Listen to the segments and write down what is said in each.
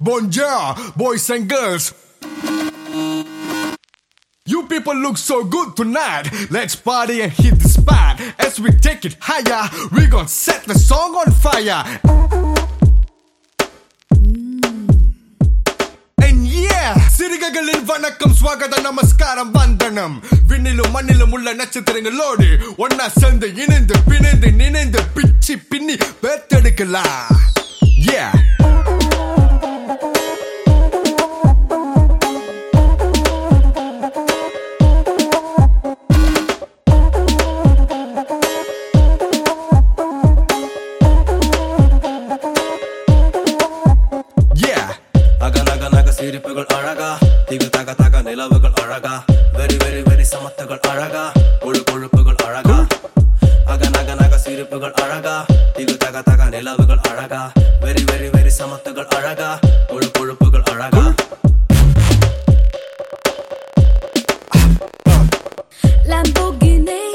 Bonjour, boys and girls. You people look so good tonight. Let's party and hit the spot. As we take it higher, we gon' set the song on fire. And yeah, சிறுகைகளின் வணக்கம் ஸ்வாகத நமஸ்காரம் வந்தனம் விண்ணிலும் மண்ணிலும் உள்ள நட்சத்திரங்களோடு ஒன்னா சேர்ந்து இணைந்து பிணைந்து நினைந்து பிச்சி பின்னி பேத்தெடுக்கலாம் Yeah. சிரிப்புகள் அழகா. திகு தக தக நிலவுகள் அழகா. வெரி வெரி வெரி சமத்துகள் அழகா. கொழு கொழுப்புகள் அழகா. அக நக நக சிரிப்புகள் அழகா. திகு தக தக நிலவுகள் அழகா. வெரி வெரி வெரி சமத்துகள் அழகா. கொழு கொழுப்புகள் அழகா. Lamborghini,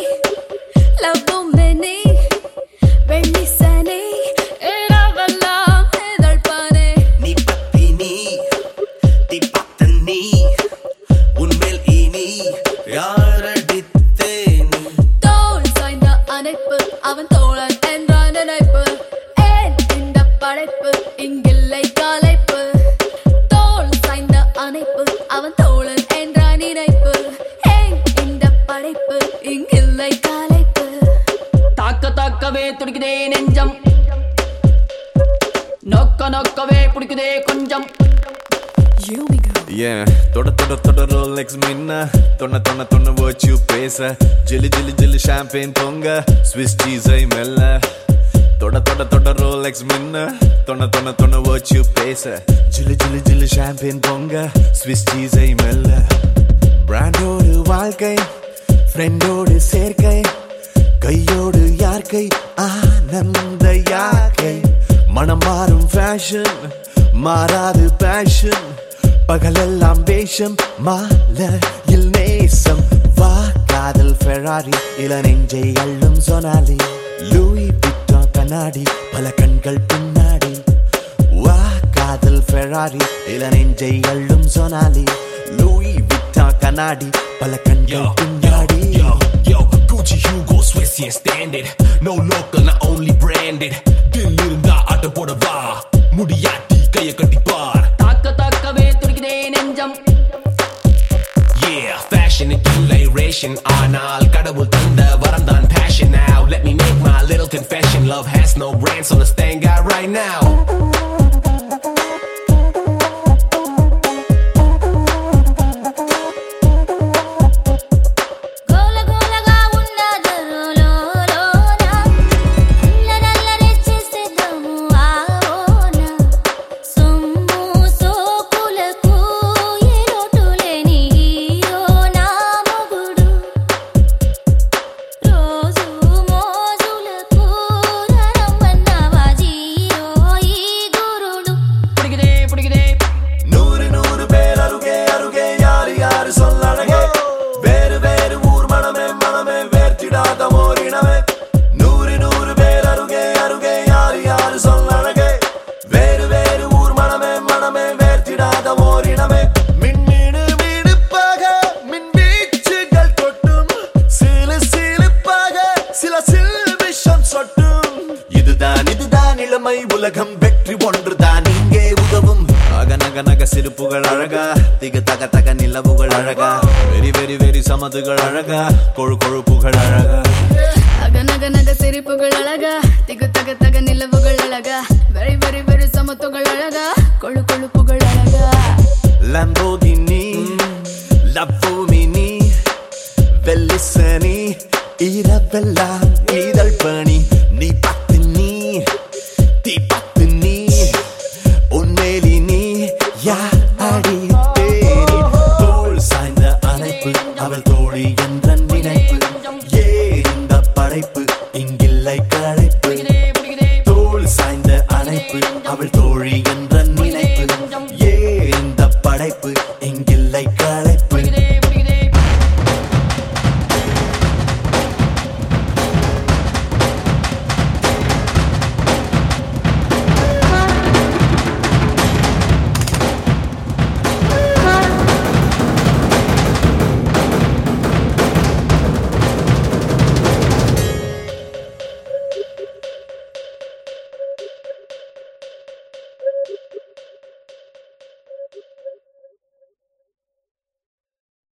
படைப்பு, இங்கில்லை களைப்பு. தோள் சாய்ந்த அணைப்பு, அவன் தோழன் என்ற நினைப்பு. ஏன் இந்த படைப்பு, இங்கில்லை களைப்பு தாக்க தாக்கவே துடிக்குதே நெஞ்சம். நோக்க நோக்கவே பிடிக்குதே கொஞ்சம். Yeah, தொட தொட தொட ரோலெக்ஸ் மின்ன. தொண்ண தொண்ண தொண்ண வச்சு பேச. ஜிலி ஜிலி ஜிலி ஷாம்பேன் பொங்க ஸ்விஸ் சீஸை மெல்ல. தொட தொட தொட ரோலெக்ஸ் மின்ன. தொண தொண தொண வச்சு பேச. ஜிலு ஜிலு ஜிலு ஷாம்பின் பொங்க. ஸ்விஸ் சீஸை மெல்ல. பிராண்டோடு வாழ்க்கை ஃப்ரெண்டோடு சேர்க்கை. கையோடு யார்க்கை? ஆனந்த யாக்கை மனம் மாறும் ஃபேஷன் மாறாது பேஷன் பகலெல்லாம் வேஷம் மாலையில் நேசம். வா காதல் ஃபெராரி இள நெஞ்சை அள்ளும் சொனாலி லூயி கண்ணாடி பல கண்கள் பின்னாடி. வா காதல் ஃபெராரி இள நெஞ்சை அள்ளும் சொனாலி லூயி விட்டா கண்ணாடி பல கண்கள் பின்னாடி. Yo, yo, Gucci, Hugo, Swiss, yeah, standard. No local, not only branded. தில் இருந்தா ஆட்ட போட வா. முடியாட்டி கைய கட்டி பார். தாக்க தாக்கவே துடிக்குதே நெஞ்சம். Yeah, fashion இல்லை ration. ஆனால் கடவுள் தந்த வரம் தான் passion. Now Let me confession. Love has no ransom. This thing God right now. இளமை உலகம் வெற்றி ஒன்றுதான். இங்கே உதவும். அக நக நக சிரிப்புகள் அழகா. திக தக தக நிலவுகள் அழகா. வெரி வெரி வெரி சமதுகள் அழகா. கொழு கொழுப்புகள் அழகா. அக நக நக சிரிப்புகள் அழகா. திகு தக தக நிலவுகள் அழகா. வெரி வெரி வெரி சமத்துகள் அழகா. கொழு கொழுப்புகள் அழகா. Lamborghini Lamborghini வெல்லிசனி இரவெல்லாம் இதழ் பணி நீ